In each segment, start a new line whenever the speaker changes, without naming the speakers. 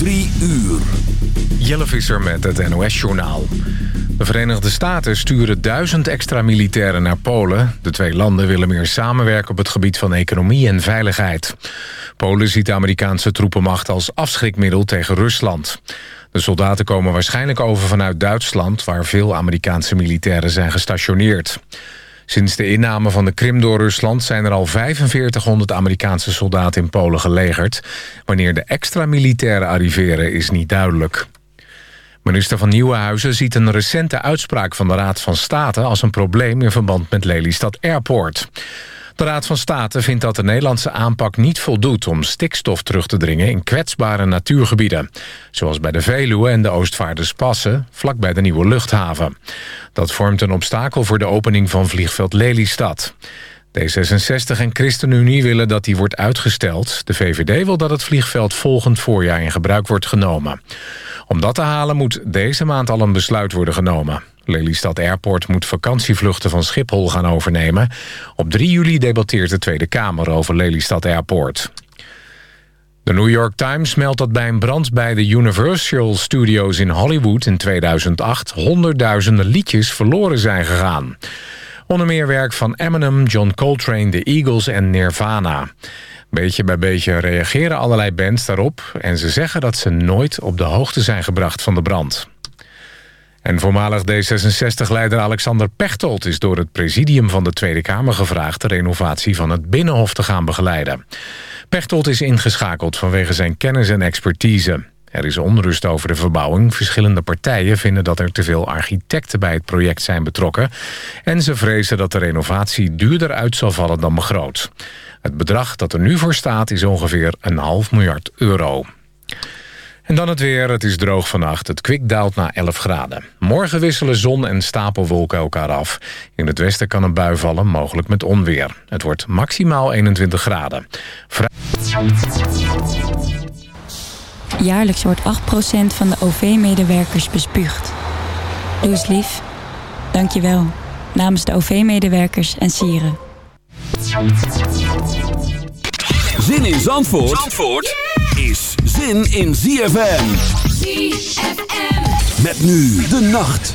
Drie uur.
Jelle Visser met het NOS-journaal. De Verenigde Staten sturen duizend extra militairen naar Polen. De twee landen willen meer samenwerken op het gebied van economie en veiligheid. Polen ziet de Amerikaanse troepenmacht als afschrikmiddel tegen Rusland. De soldaten komen waarschijnlijk over vanuit Duitsland... waar veel Amerikaanse militairen zijn gestationeerd. Sinds de inname van de Krim door Rusland zijn er al 4500 Amerikaanse soldaten in Polen gelegerd. Wanneer de extra militairen arriveren is niet duidelijk. Minister van Nieuwenhuizen ziet een recente uitspraak van de Raad van State als een probleem in verband met Lelystad Airport. De Raad van State vindt dat de Nederlandse aanpak niet voldoet... om stikstof terug te dringen in kwetsbare natuurgebieden. Zoals bij de Veluwe en de Oostvaarderspassen, vlakbij de nieuwe luchthaven. Dat vormt een obstakel voor de opening van vliegveld Lelystad. D66 en ChristenUnie willen dat die wordt uitgesteld. De VVD wil dat het vliegveld volgend voorjaar in gebruik wordt genomen. Om dat te halen moet deze maand al een besluit worden genomen. Lelystad Airport moet vakantievluchten van Schiphol gaan overnemen. Op 3 juli debatteert de Tweede Kamer over Lelystad Airport. De New York Times meldt dat bij een brand bij de Universal Studios in Hollywood in 2008 honderdduizenden liedjes verloren zijn gegaan. Onder meer werk van Eminem, John Coltrane, The Eagles en Nirvana. Beetje bij beetje reageren allerlei bands daarop... en ze zeggen dat ze nooit op de hoogte zijn gebracht van de brand. En voormalig D66-leider Alexander Pechtold is door het presidium van de Tweede Kamer gevraagd... de renovatie van het Binnenhof te gaan begeleiden. Pechtold is ingeschakeld vanwege zijn kennis en expertise. Er is onrust over de verbouwing. Verschillende partijen vinden dat er te veel architecten bij het project zijn betrokken. En ze vrezen dat de renovatie duurder uit zal vallen dan begroot. Het bedrag dat er nu voor staat is ongeveer een half miljard euro. En dan het weer. Het is droog vannacht. Het kwik daalt naar 11 graden. Morgen wisselen zon en stapelwolken elkaar af. In het westen kan een bui vallen, mogelijk met onweer. Het wordt maximaal 21 graden.
Jaarlijks wordt 8% van de OV-medewerkers bespuugd. Doe eens lief. Dank je wel. Namens de OV-medewerkers en sieren.
Zin in Zandvoort, Zandvoort is zin in ZFM.
ZFM.
Met nu de nacht.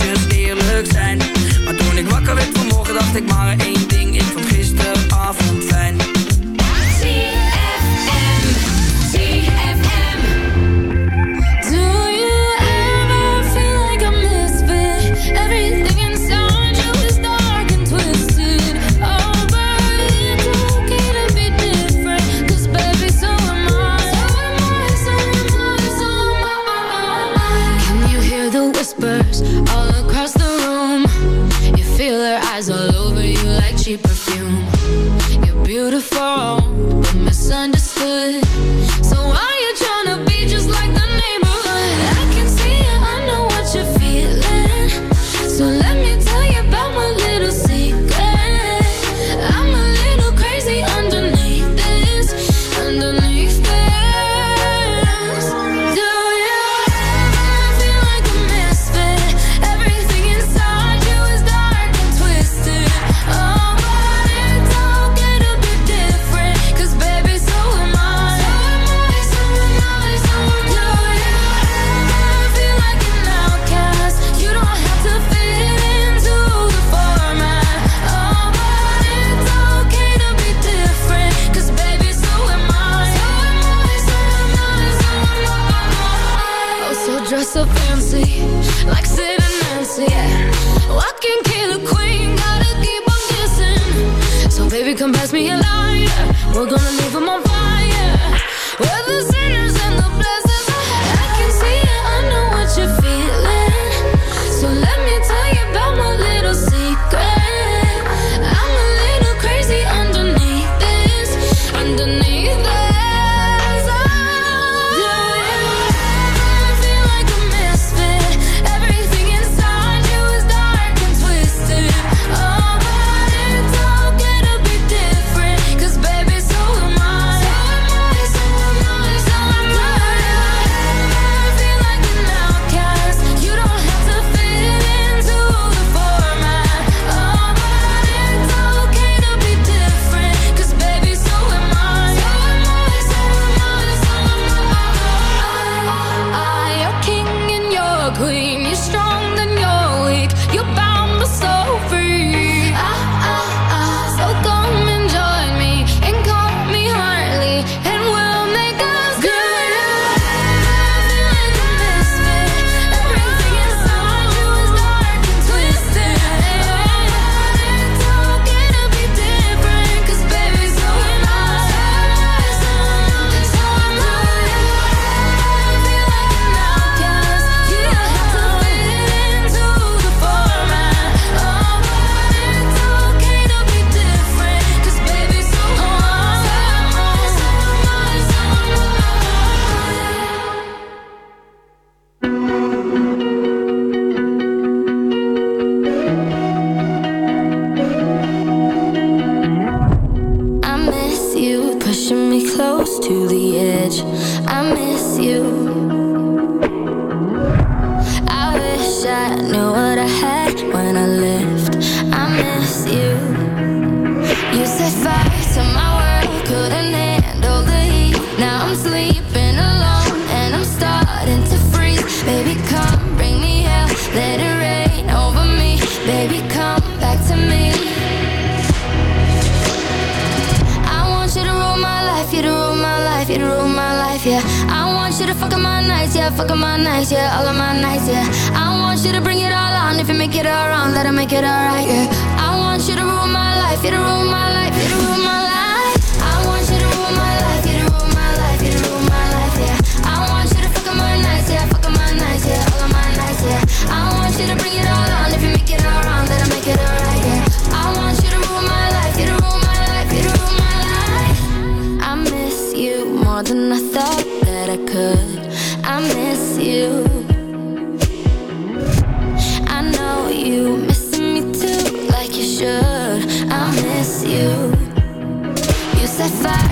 eventjes zijn. Maar toen ik wakker werd vanmorgen dacht ik maar
yeah, fuck up my nights, yeah, all of my nights, yeah. I want you to bring it all on. If you make it all wrong, that'll make it all right, yeah. I want you to rule my life, you to rule my life, you to rule my life. I want you to bring it all on If you make it all wrong, I make it all right, yeah I want you to rule my life, you to rule my life, you to rule my life I miss you more than I thought that I could set fire.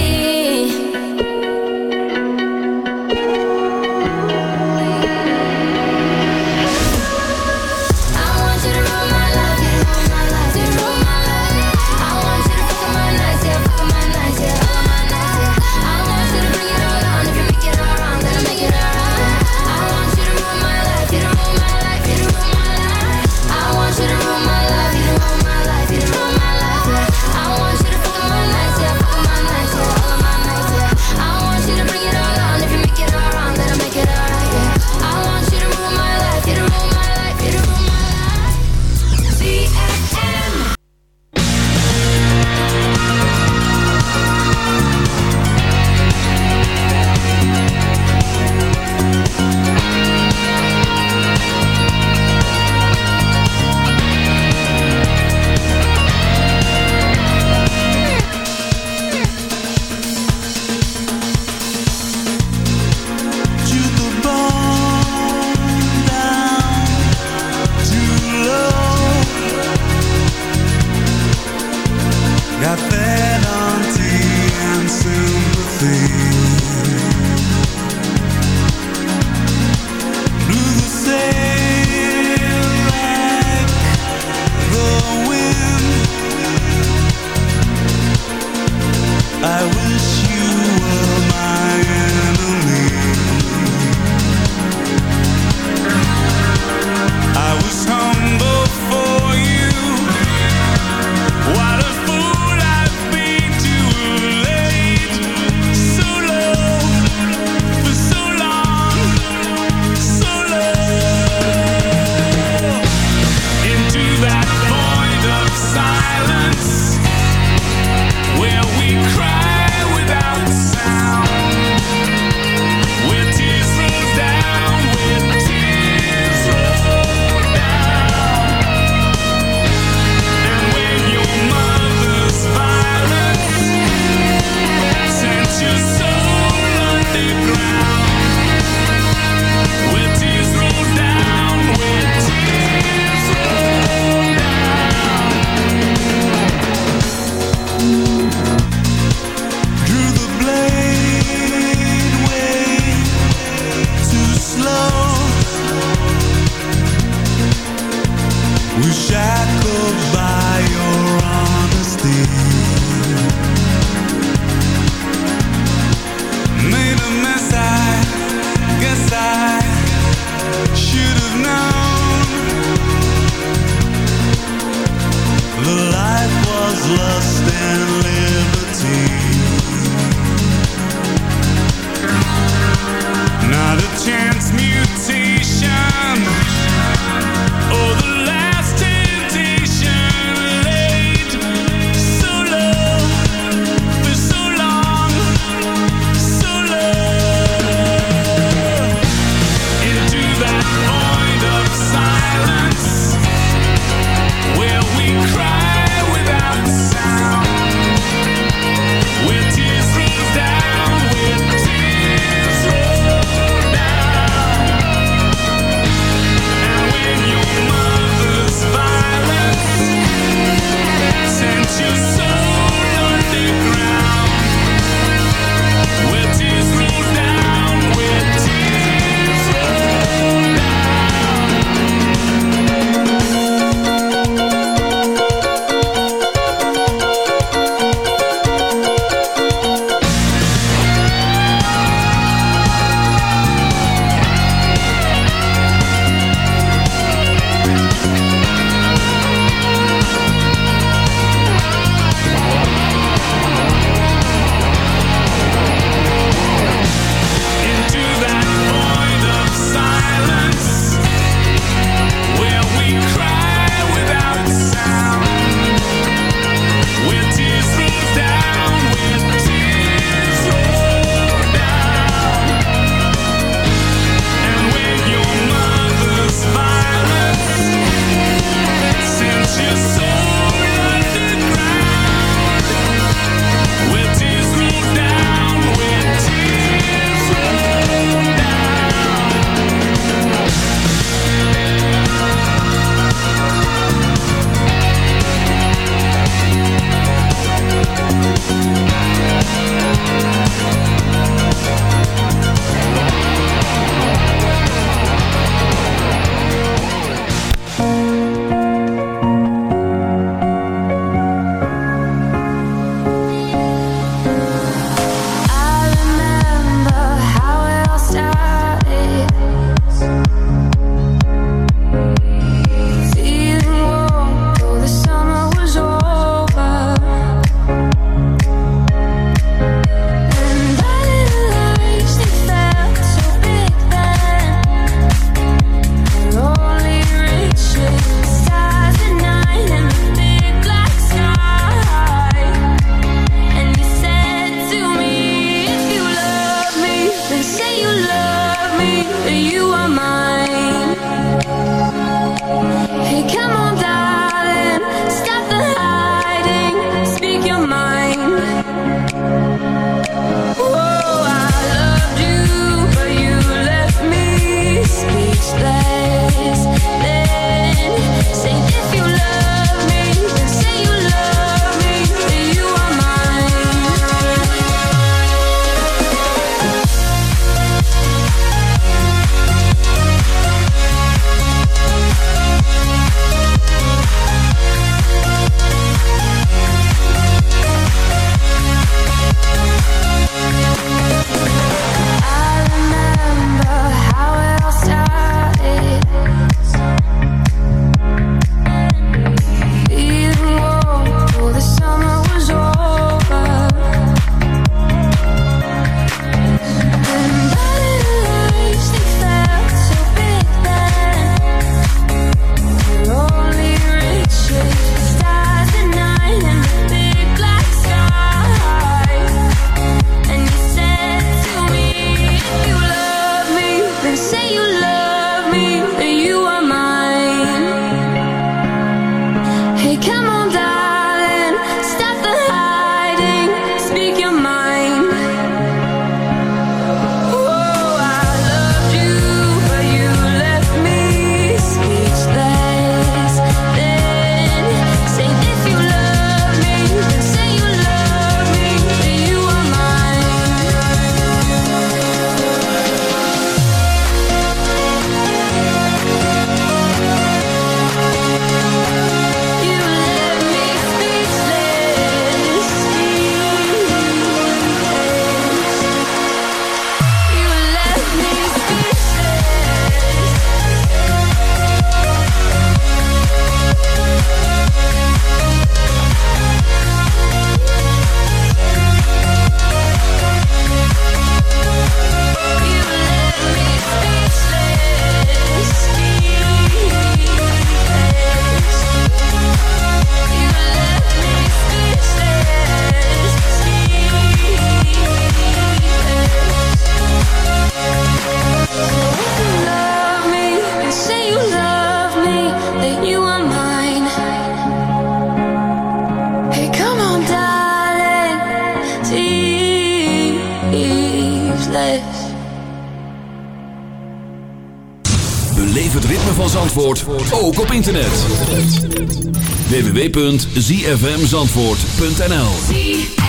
www.zfmzandvoort.nl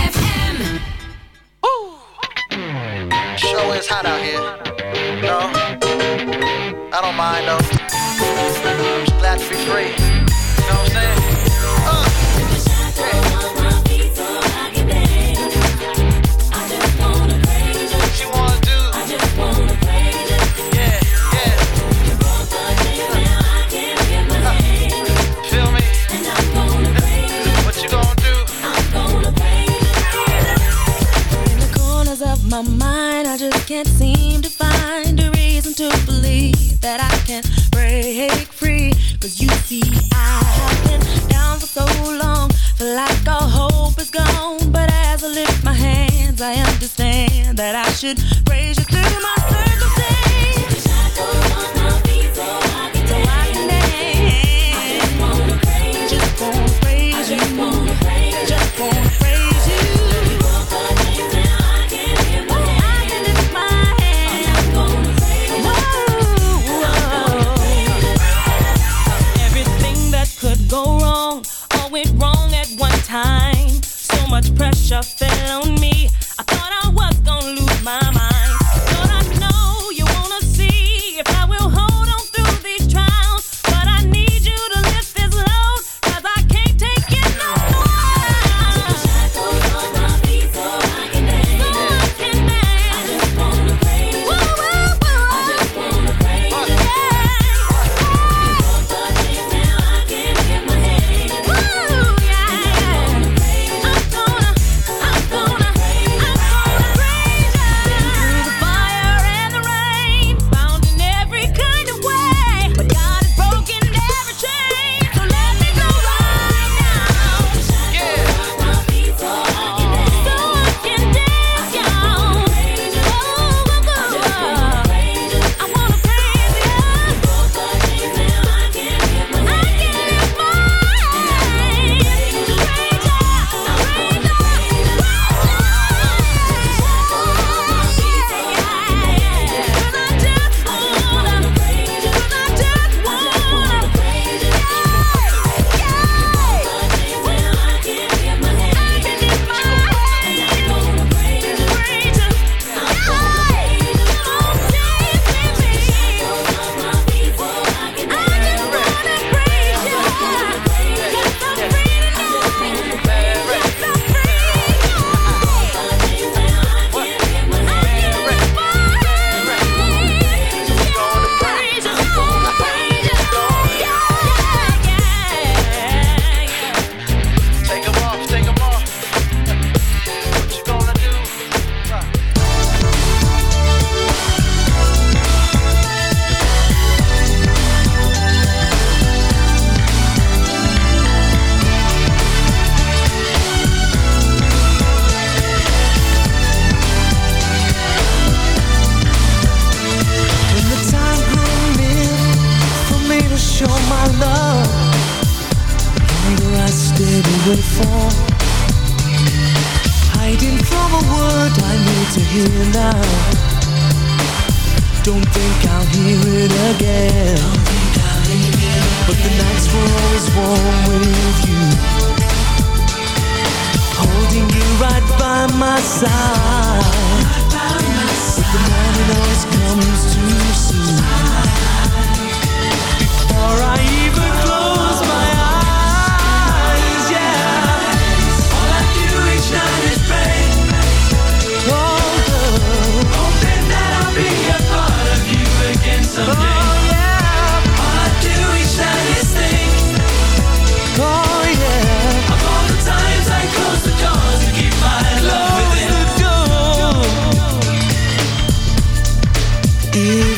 that I can break free. Cause you see, I have been down for so long, feel like all hope is gone. But as I lift my hands, I understand that I should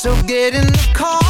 So get in the car.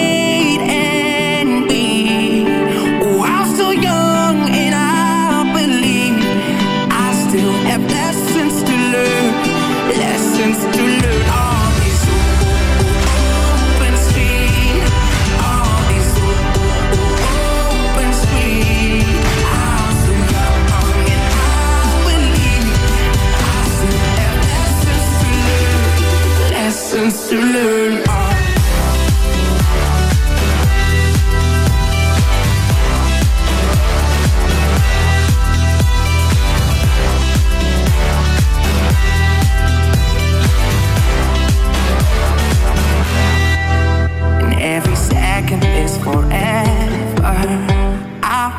to learn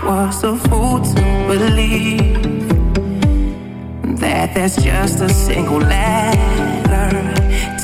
was a fool to believe that there's just a single life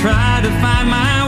try to find my way